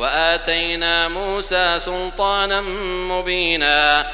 وآتينا موسى سلطانا مبينا